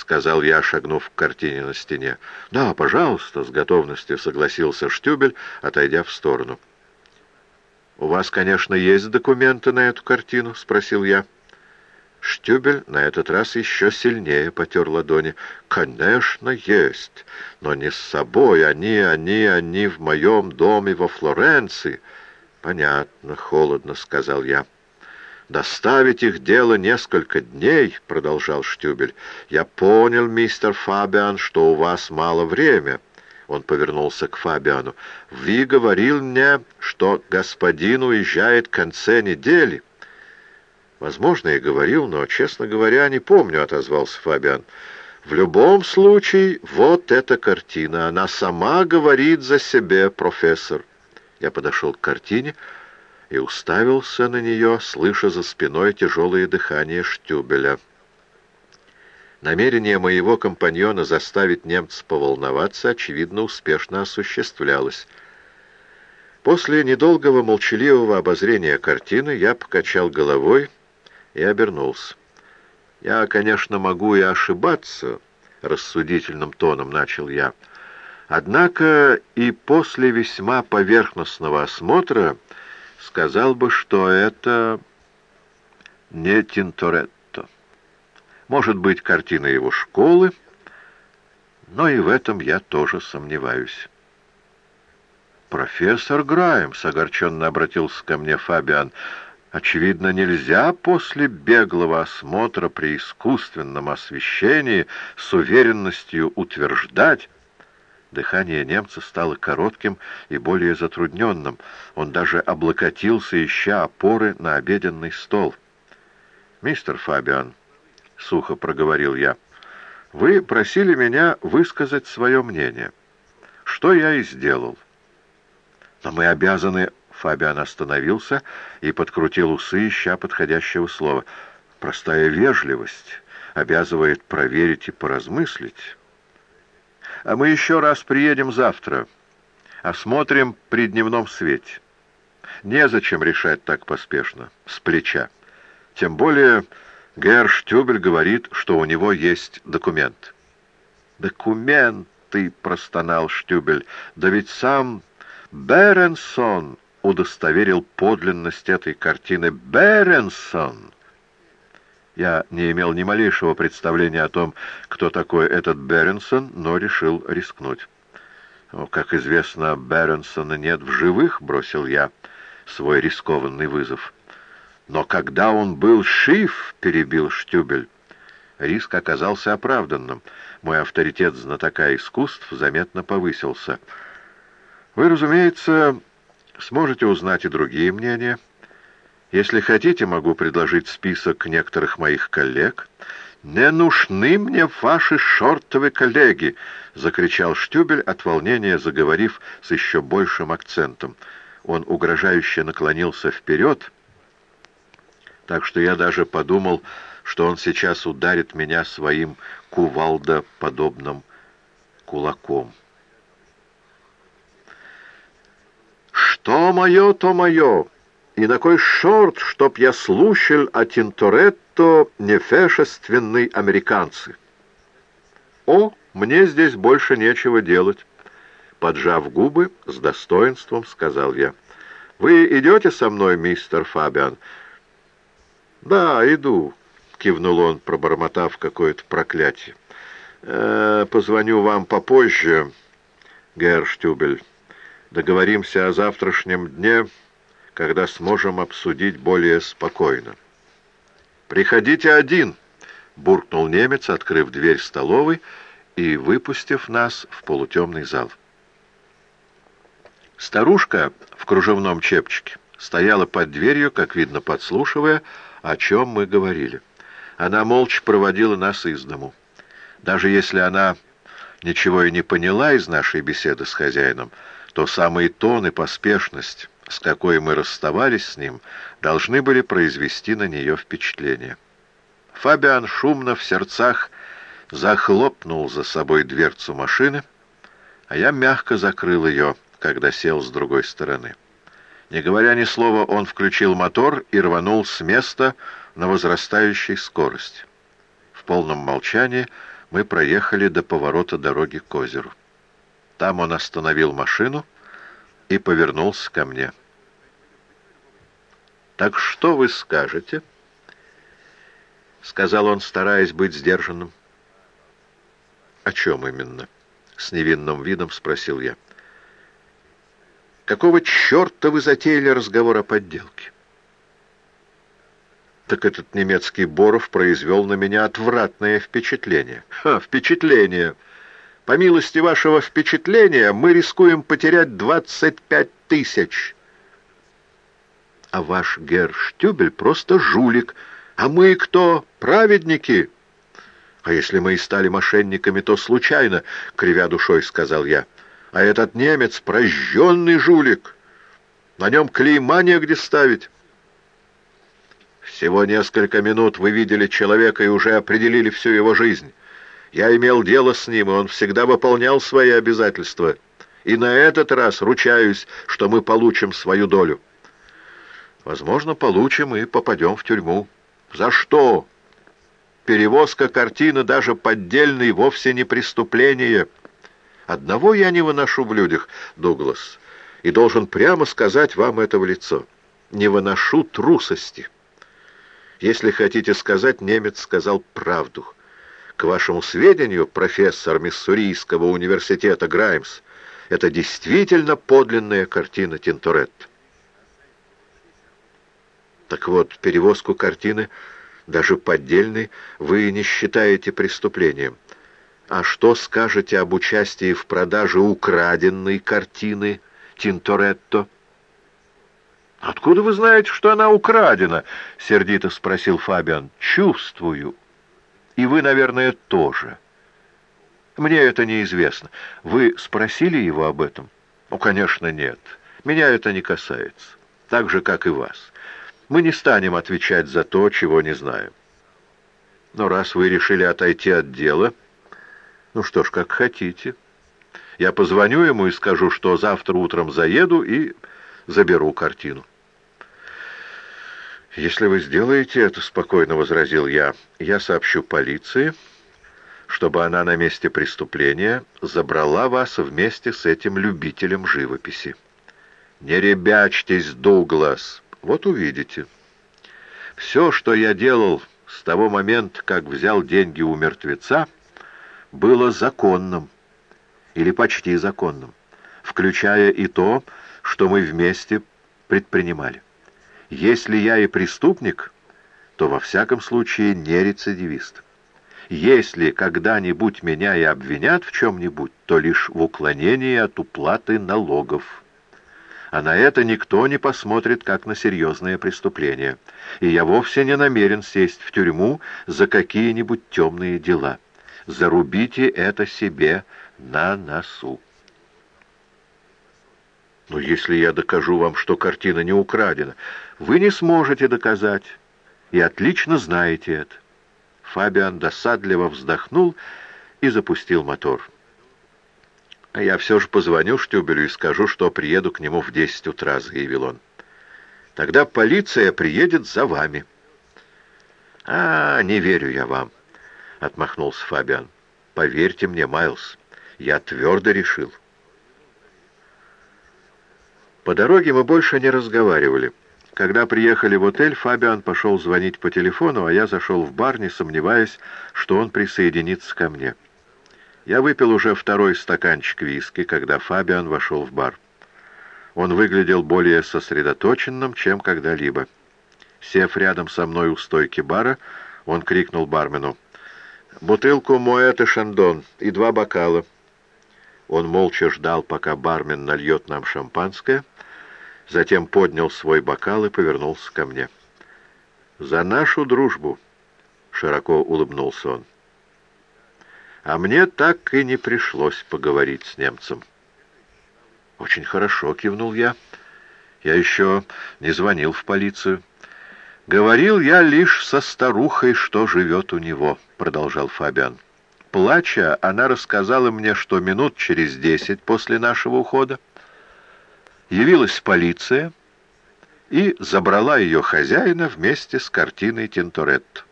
сказал я, шагнув к картине на стене. «Да, пожалуйста», — с готовностью согласился Штюбель, отойдя в сторону. «У вас, конечно, есть документы на эту картину?» — спросил я. Штюбель на этот раз еще сильнее потер ладони. «Конечно, есть, но не с собой. Они, они, они в моем доме во Флоренции». «Понятно, холодно», — сказал я. «Доставить их дело несколько дней», — продолжал Штюбель. «Я понял, мистер Фабиан, что у вас мало времени». Он повернулся к Фабиану. «Вы говорил мне, что господин уезжает в конце недели». «Возможно, и говорил, но, честно говоря, не помню», — отозвался Фабиан. «В любом случае, вот эта картина. Она сама говорит за себя, профессор». Я подошел к картине и уставился на нее, слыша за спиной тяжелое дыхание Штюбеля. Намерение моего компаньона заставить немца поволноваться, очевидно, успешно осуществлялось. После недолгого молчаливого обозрения картины я покачал головой и обернулся. «Я, конечно, могу и ошибаться», — рассудительным тоном начал я. «Однако и после весьма поверхностного осмотра сказал бы, что это не Тинторет. Может быть, картина его школы, но и в этом я тоже сомневаюсь. «Профессор Граймс», — огорченно обратился ко мне Фабиан, — «очевидно, нельзя после беглого осмотра при искусственном освещении с уверенностью утверждать...» Дыхание немца стало коротким и более затрудненным. Он даже облокотился, ища опоры на обеденный стол. «Мистер Фабиан», — сухо проговорил я. «Вы просили меня высказать свое мнение. Что я и сделал». «Но мы обязаны...» — Фабиан остановился и подкрутил усы, ища подходящего слова. «Простая вежливость обязывает проверить и поразмыслить. А мы еще раз приедем завтра. Осмотрим при дневном свете. Незачем решать так поспешно, с плеча. Тем более...» Герр Штюбель говорит, что у него есть документ. «Документы!» — простонал Штюбель. «Да ведь сам Беренсон удостоверил подлинность этой картины. Беренсон!» Я не имел ни малейшего представления о том, кто такой этот Беренсон, но решил рискнуть. «Как известно, Беренсона нет в живых», — бросил я свой рискованный вызов. Но когда он был шиф, перебил Штюбель. Риск оказался оправданным. Мой авторитет знатока искусств заметно повысился. Вы, разумеется, сможете узнать и другие мнения. Если хотите, могу предложить список некоторых моих коллег. «Не нужны мне ваши шортовые коллеги!» — закричал Штюбель от волнения, заговорив с еще большим акцентом. Он угрожающе наклонился вперед так что я даже подумал, что он сейчас ударит меня своим кувалдоподобным кулаком. «Что мое, то мое, и на кой шорт, чтоб я слушал о Тинторетто нефешественной американцы?» «О, мне здесь больше нечего делать», — поджав губы, с достоинством сказал я. «Вы идете со мной, мистер Фабиан?» «Да, иду», — кивнул он, пробормотав какое-то проклятие. «Э, «Позвоню вам попозже, Герштюбель. Договоримся о завтрашнем дне, когда сможем обсудить более спокойно». «Приходите один», — буркнул немец, открыв дверь столовой и выпустив нас в полутемный зал. Старушка в кружевном чепчике стояла под дверью, как видно, подслушивая, о чем мы говорили. Она молча проводила нас из дому. Даже если она ничего и не поняла из нашей беседы с хозяином, то самый тон и поспешность, с какой мы расставались с ним, должны были произвести на нее впечатление. Фабиан шумно в сердцах захлопнул за собой дверцу машины, а я мягко закрыл ее, когда сел с другой стороны. Не говоря ни слова, он включил мотор и рванул с места на возрастающей скорости. В полном молчании мы проехали до поворота дороги к озеру. Там он остановил машину и повернулся ко мне. «Так что вы скажете?» — сказал он, стараясь быть сдержанным. «О чем именно?» — с невинным видом спросил я. «Какого черта вы затеяли разговор о подделке?» Так этот немецкий Боров произвел на меня отвратное впечатление. Ха, впечатление! По милости вашего впечатления мы рискуем потерять двадцать пять тысяч. А ваш Герштюбель просто жулик. А мы кто? Праведники? А если мы и стали мошенниками, то случайно, — кривя душой сказал я. А этот немец — прожженный жулик. На нем клейма негде ставить. Всего несколько минут вы видели человека и уже определили всю его жизнь. Я имел дело с ним, и он всегда выполнял свои обязательства. И на этот раз ручаюсь, что мы получим свою долю. Возможно, получим и попадем в тюрьму. За что? Перевозка картины, даже поддельной, вовсе не преступление. Одного я не выношу в людях, Дуглас, и должен прямо сказать вам это в лицо. Не выношу трусости». Если хотите сказать, немец сказал правду. К вашему сведению, профессор Миссурийского университета Граймс, это действительно подлинная картина Тинторетто. Так вот, перевозку картины, даже поддельной, вы не считаете преступлением. А что скажете об участии в продаже украденной картины Тинторетто? «Откуда вы знаете, что она украдена?» — сердито спросил Фабиан. «Чувствую. И вы, наверное, тоже. Мне это неизвестно. Вы спросили его об этом?» «Ну, конечно, нет. Меня это не касается. Так же, как и вас. Мы не станем отвечать за то, чего не знаем. Но раз вы решили отойти от дела, ну что ж, как хотите. Я позвоню ему и скажу, что завтра утром заеду и заберу картину. «Если вы сделаете это, — спокойно возразил я, — я сообщу полиции, чтобы она на месте преступления забрала вас вместе с этим любителем живописи. Не ребячьтесь, Дуглас, вот увидите. Все, что я делал с того момента, как взял деньги у мертвеца, было законным, или почти законным, включая и то, что мы вместе предпринимали. Если я и преступник, то во всяком случае не рецидивист. Если когда-нибудь меня и обвинят в чем-нибудь, то лишь в уклонении от уплаты налогов. А на это никто не посмотрит, как на серьезное преступление. И я вовсе не намерен сесть в тюрьму за какие-нибудь темные дела. Зарубите это себе на носу. Но если я докажу вам, что картина не украдена, вы не сможете доказать, и отлично знаете это. Фабиан досадливо вздохнул и запустил мотор. «А я все же позвоню Штюбелю и скажу, что приеду к нему в десять утра», — заявил он. «Тогда полиция приедет за вами». «А, не верю я вам», — отмахнулся Фабиан. «Поверьте мне, Майлз, я твердо решил». По дороге мы больше не разговаривали. Когда приехали в отель, Фабиан пошел звонить по телефону, а я зашел в бар, не сомневаясь, что он присоединится ко мне. Я выпил уже второй стаканчик виски, когда Фабиан вошел в бар. Он выглядел более сосредоточенным, чем когда-либо. Сев рядом со мной у стойки бара, он крикнул бармену. «Бутылку Моэте Шандон и два бокала». Он молча ждал, пока бармен нальет нам шампанское, затем поднял свой бокал и повернулся ко мне. «За нашу дружбу!» — широко улыбнулся он. «А мне так и не пришлось поговорить с немцем». «Очень хорошо», — кивнул я. «Я еще не звонил в полицию». «Говорил я лишь со старухой, что живет у него», — продолжал Фабиан. Плача, она рассказала мне, что минут через десять после нашего ухода явилась полиция и забрала ее хозяина вместе с картиной Тинторетто.